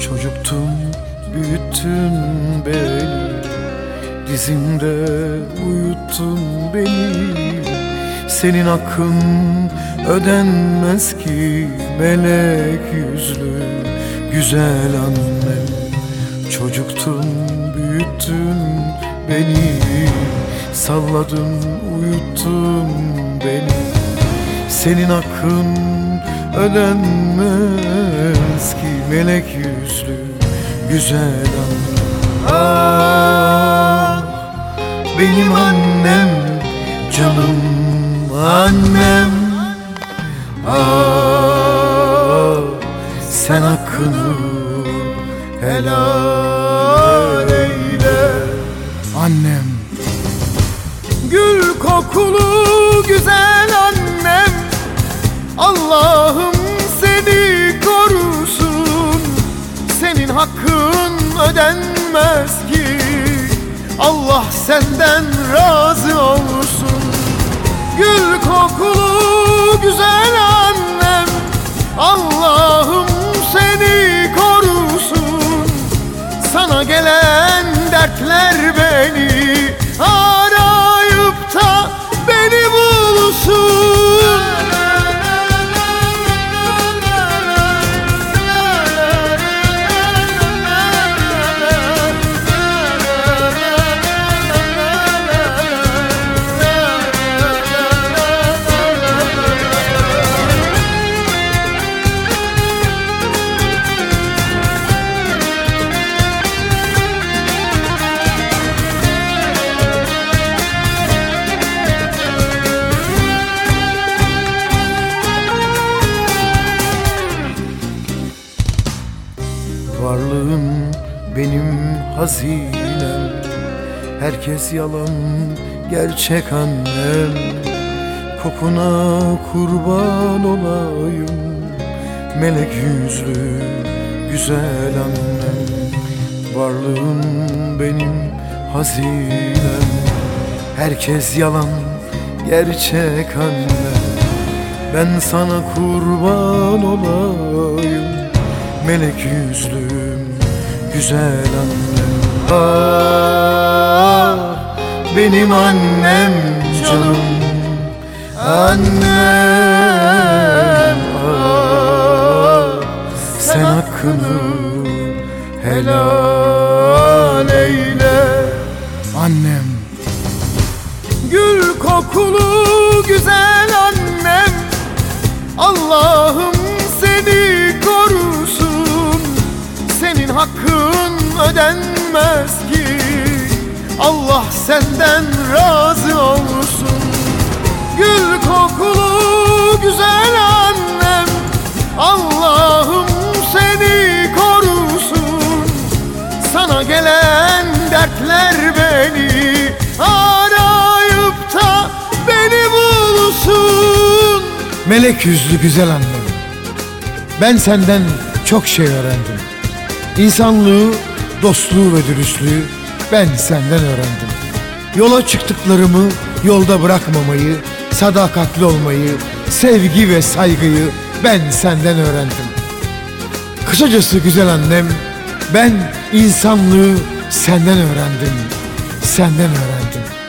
Çocuktun büyüttün beni. Dizimde uyuttun beni. Senin hakkın ödenmez ki Melek yüzlü güzel annem Çocuktun büyüttün beni. Salladın uyuttun beni. Senin hakkın ödenmez Melek yüzlü güzel annem Ah benim annem canım annem. Ah sen hakkını helal eyle. Annem Gül kokulu güzel annem. Allah'ım hakkın ödenmez ki. Allah senden razı olsun. Gül kokulu güzel annem Allah'ım Varlığın benim hazinem Herkes yalan gerçek annem. Kokuna kurban olayım Melek yüzlü güzel annem. Varlığın benim hazinem Herkes yalan gerçek annem. Ben sana kurban olayım Melek yüzlüm güzel annem Ah benim annem canım Annem ah sen hakkını helal eyle Annem. Gül kokulu güzel annem Allah'ım seni hakkın ödenmez ki. Allah senden razı olsun. Gül kokulu güzel annem Allah'ım seni korusun. Sana gelen dertler beni Arayıp da beni bulsun. Melek yüzlü güzel annem Ben senden çok şey öğrendim İnsanlığı, dostluğu ve dürüstlüğü ben senden öğrendim. Yola çıktıklarımı yolda bırakmamayı Sadakatli olmayı, sevgi ve saygıyı ben senden öğrendim. Kısacası güzel annem Ben insanlığı senden öğrendim Senden öğrendim